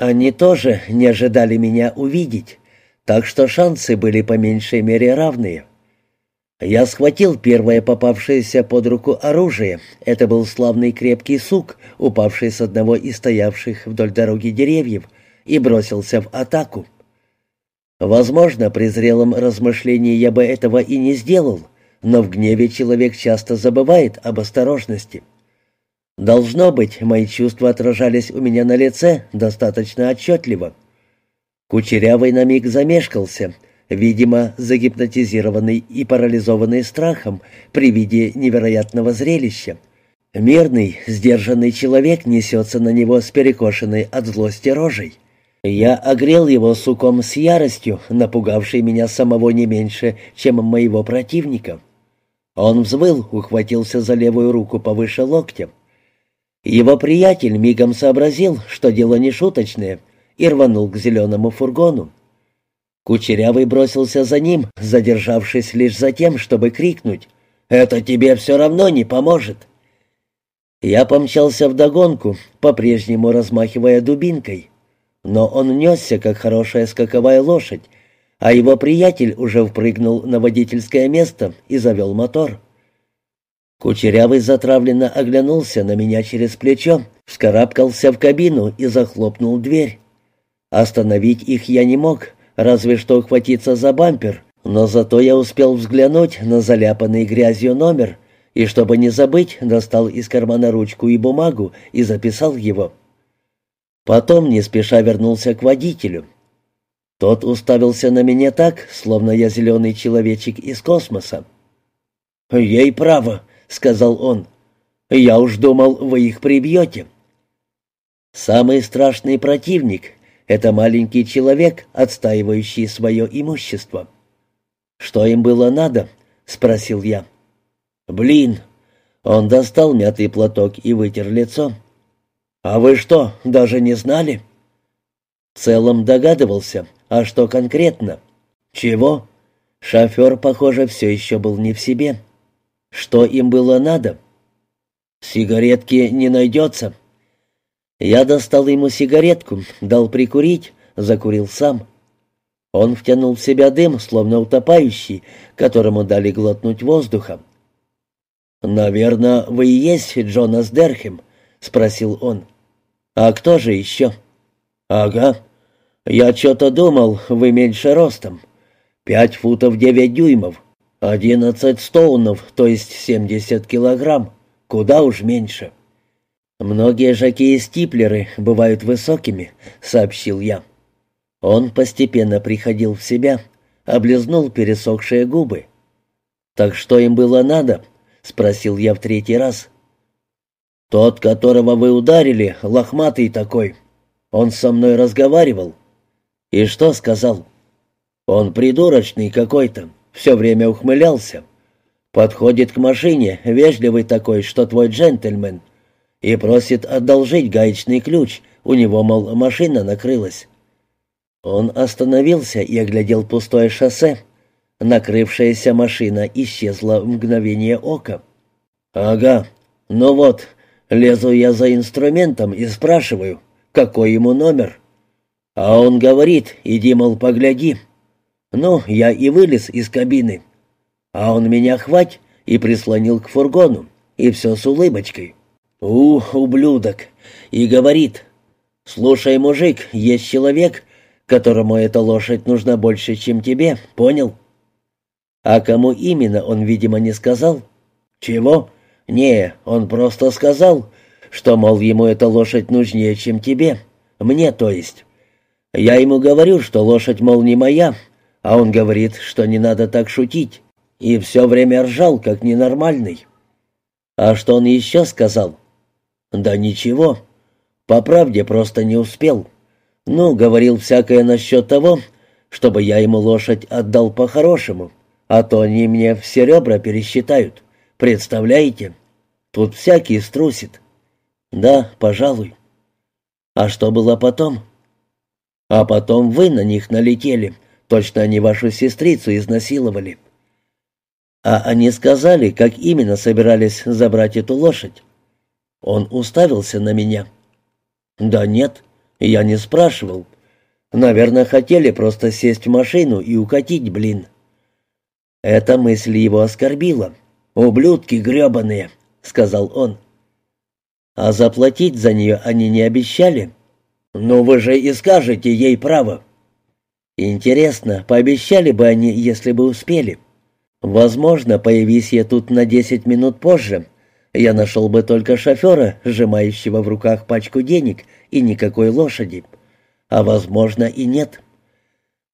Они тоже не ожидали меня увидеть, так что шансы были по меньшей мере равные. Я схватил первое попавшееся под руку оружие. Это был славный крепкий сук, упавший с одного из стоявших вдоль дороги деревьев, и бросился в атаку. Возможно, при зрелом размышлении я бы этого и не сделал, но в гневе человек часто забывает об осторожности. Должно быть, мои чувства отражались у меня на лице достаточно отчетливо. Кучерявый на миг замешкался — видимо, загипнотизированный и парализованный страхом при виде невероятного зрелища. Мирный, сдержанный человек несется на него с перекошенной от злости рожей. Я огрел его суком с яростью, напугавшей меня самого не меньше, чем моего противника. Он взвыл, ухватился за левую руку повыше локтя. Его приятель мигом сообразил, что дело не шуточное, и рванул к зеленому фургону. Кучерявый бросился за ним, задержавшись лишь за тем, чтобы крикнуть «Это тебе все равно не поможет!» Я помчался вдогонку, по-прежнему размахивая дубинкой. Но он несся, как хорошая скаковая лошадь, а его приятель уже впрыгнул на водительское место и завел мотор. Кучерявый затравленно оглянулся на меня через плечо, вскарабкался в кабину и захлопнул дверь. Остановить их я не мог, разве что ухватиться за бампер, но зато я успел взглянуть на заляпанный грязью номер и, чтобы не забыть, достал из кармана ручку и бумагу и записал его. Потом не спеша вернулся к водителю. Тот уставился на меня так, словно я зеленый человечек из космоса. «Ей право», — сказал он. «Я уж думал, вы их прибьете». Самый страшный противник это маленький человек, отстаивающий свое имущество. «Что им было надо?» — спросил я. «Блин!» Он достал мятый платок и вытер лицо. «А вы что, даже не знали?» В целом догадывался. А что конкретно? «Чего?» Шофер, похоже, все еще был не в себе. «Что им было надо?» «Сигаретки не найдется», я достал ему сигаретку, дал прикурить, закурил сам. Он втянул в себя дым, словно утопающий, которому дали глотнуть воздуха. «Наверное, вы и есть Джонас Дерхем?» — спросил он. «А кто же еще?» «Ага. Я что-то думал, вы меньше ростом. Пять футов девять дюймов, одиннадцать стоунов, то есть семьдесят килограмм. Куда уж меньше». «Многие жаки-стиплеры бывают высокими», — сообщил я. Он постепенно приходил в себя, облизнул пересохшие губы. «Так что им было надо?» — спросил я в третий раз. «Тот, которого вы ударили, лохматый такой. Он со мной разговаривал». «И что сказал?» «Он придурочный какой-то, все время ухмылялся. Подходит к машине, вежливый такой, что твой джентльмен, и просит одолжить гаечный ключ, у него, мол, машина накрылась. Он остановился и оглядел пустое шоссе. Накрывшаяся машина исчезла в мгновение ока. «Ага, ну вот, лезу я за инструментом и спрашиваю, какой ему номер. А он говорит, иди, мол, погляди. Ну, я и вылез из кабины. А он меня хвать и прислонил к фургону, и все с улыбочкой. «Ух, ублюдок!» И говорит, «Слушай, мужик, есть человек, которому эта лошадь нужна больше, чем тебе, понял?» А кому именно, он, видимо, не сказал. «Чего?» «Не, он просто сказал, что, мол, ему эта лошадь нужнее, чем тебе. Мне, то есть. Я ему говорю, что лошадь, мол, не моя, а он говорит, что не надо так шутить, и все время ржал, как ненормальный. А что он еще сказал? «Да ничего. По правде просто не успел. Ну, говорил всякое насчет того, чтобы я ему лошадь отдал по-хорошему, а то они мне все ребра пересчитают. Представляете? Тут всякий струсит». «Да, пожалуй». «А что было потом?» «А потом вы на них налетели. Точно они вашу сестрицу изнасиловали». «А они сказали, как именно собирались забрать эту лошадь?» Он уставился на меня. «Да нет, Я не спрашивал. Наверное, хотели просто сесть в машину и укатить, блин. Эта мысль его оскорбила. «Ублюдки гребаные», — сказал он. «А заплатить за нее они не обещали?» «Ну вы же и скажете ей право». «Интересно, пообещали бы они, если бы успели?» «Возможно, появись я тут на десять минут позже, я нашел бы только шофера, сжимающего в руках пачку денег, и никакой лошади. А возможно и нет».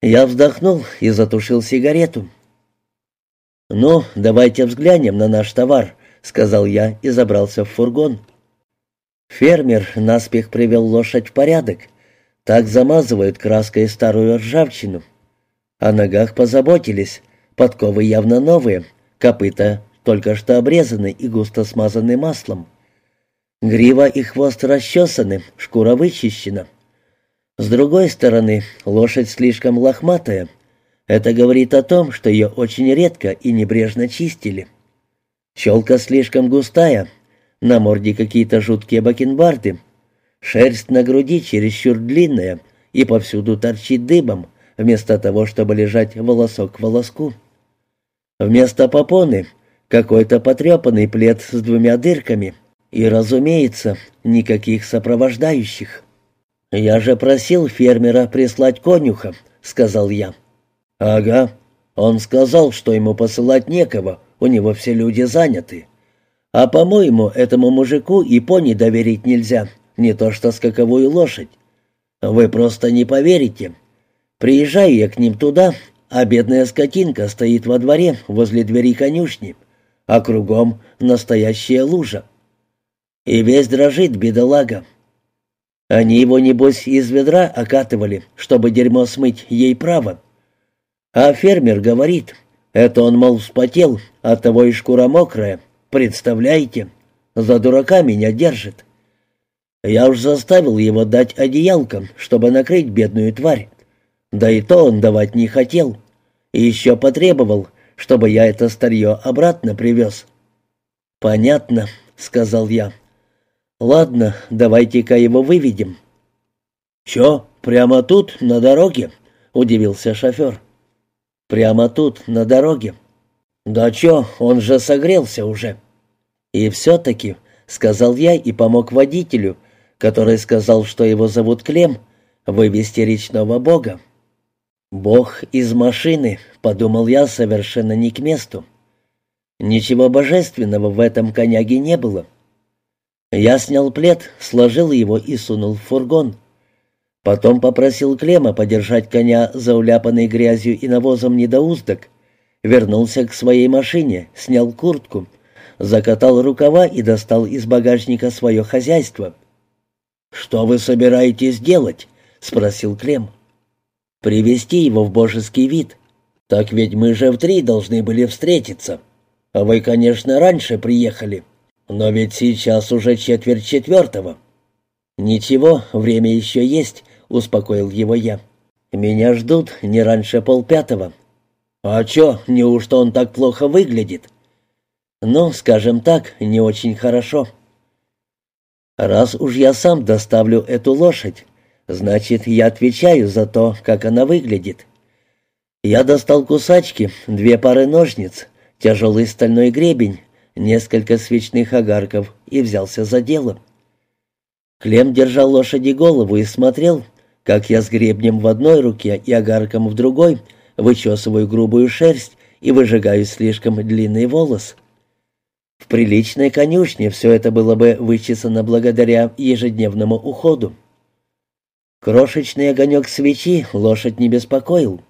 Я вздохнул и затушил сигарету. «Ну, давайте взглянем на наш товар», — сказал я и забрался в фургон. Фермер наспех привел лошадь в порядок. Так замазывают краской старую ржавчину. О ногах позаботились, подковы явно новые, копыта только что обрезаны и густо смазаны маслом. Грива и хвост расчесаны, шкура вычищена. С другой стороны, лошадь слишком лохматая — это говорит о том, что ее очень редко и небрежно чистили. Челка слишком густая, на морде какие-то жуткие бакенбарды, шерсть на груди чересчур длинная и повсюду торчит дыбом, вместо того, чтобы лежать волосок к волоску. Вместо попоны какой-то потрепанный плед с двумя дырками и, разумеется, никаких сопровождающих. «Я же просил фермера прислать конюха», — сказал я. «Ага. Он сказал, что ему посылать некого, у него все люди заняты. А, по-моему, этому мужику и пони доверить нельзя, не то что скаковую лошадь. Вы просто не поверите. Приезжаю я к ним туда, а бедная скотинка стоит во дворе возле двери конюшни, а кругом настоящая лужа. И весь дрожит бедолага. Они его, небось, из ведра окатывали, чтобы дерьмо смыть ей право. А фермер говорит, это он, мол, вспотел, от того и шкура мокрая. Представляете, за дурака меня держит. Я уж заставил его дать одеялком, чтобы накрыть бедную тварь. Да и то он давать не хотел. И еще потребовал, чтобы я это старье обратно привез. «Понятно», — сказал я. «Ладно, давайте-ка его выведем». «Че, прямо тут, на дороге?» — удивился шофер. Прямо тут, на дороге. Да чё, он же согрелся уже. И все-таки, сказал я и помог водителю, который сказал, что его зовут Клем, вывести речного бога. «Бог из машины», — подумал я совершенно не к месту. Ничего божественного в этом коняге не было. Я снял плед, сложил его и сунул в фургон. Потом попросил Клема подержать коня за уляпанной грязью и навозом недоуздок. Вернулся к своей машине, снял куртку, закатал рукава и достал из багажника свое хозяйство. «Что вы собираетесь делать?» — спросил Клем. «Привести его в божеский вид. Так ведь мы же в три должны были встретиться. А вы, конечно, раньше приехали, но ведь сейчас уже четверть четвертого». «Ничего, время еще есть», — успокоил его я. «Меня ждут не раньше полпятого». «А чё, неужто он так плохо выглядит?» «Ну, скажем так, не очень хорошо». «Раз уж я сам доставлю эту лошадь, значит, я отвечаю за то, как она выглядит». Я достал кусачки, две пары ножниц, тяжелый стальной гребень, несколько свечных огарков и взялся за дело. Клем держал лошади голову и смотрел, как я с гребнем в одной руке и огарком в другой вычесываю грубую шерсть и выжигаю слишком длинный волос. В приличной конюшне все это было бы вычесано благодаря ежедневному уходу. Крошечный огонек свечи лошадь не беспокоил.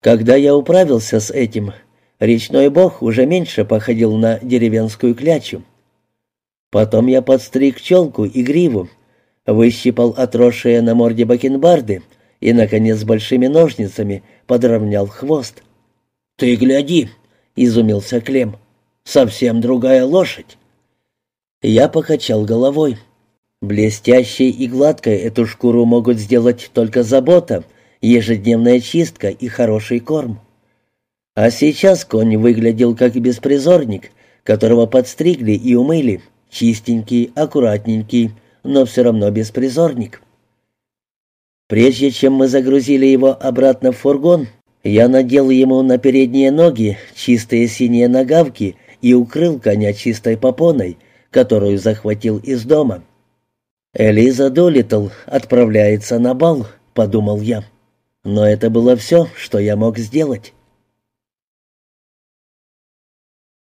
Когда я управился с этим, речной бог уже меньше походил на деревенскую клячу. Потом я подстриг челку и гриву, выщипал отросшие на морде бакенбарды и, наконец, большими ножницами подровнял хвост. «Ты гляди!» — изумился Клем. «Совсем другая лошадь!» Я покачал головой. Блестящей и гладкой эту шкуру могут сделать только забота, ежедневная чистка и хороший корм. А сейчас конь выглядел как беспризорник, которого подстригли и умыли, чистенький, аккуратненький, но все равно беспризорник. Прежде чем мы загрузили его обратно в фургон, я надел ему на передние ноги чистые синие нагавки и укрыл коня чистой попоной, которую захватил из дома. «Элиза Долитл отправляется на бал», — подумал я. Но это было все, что я мог сделать.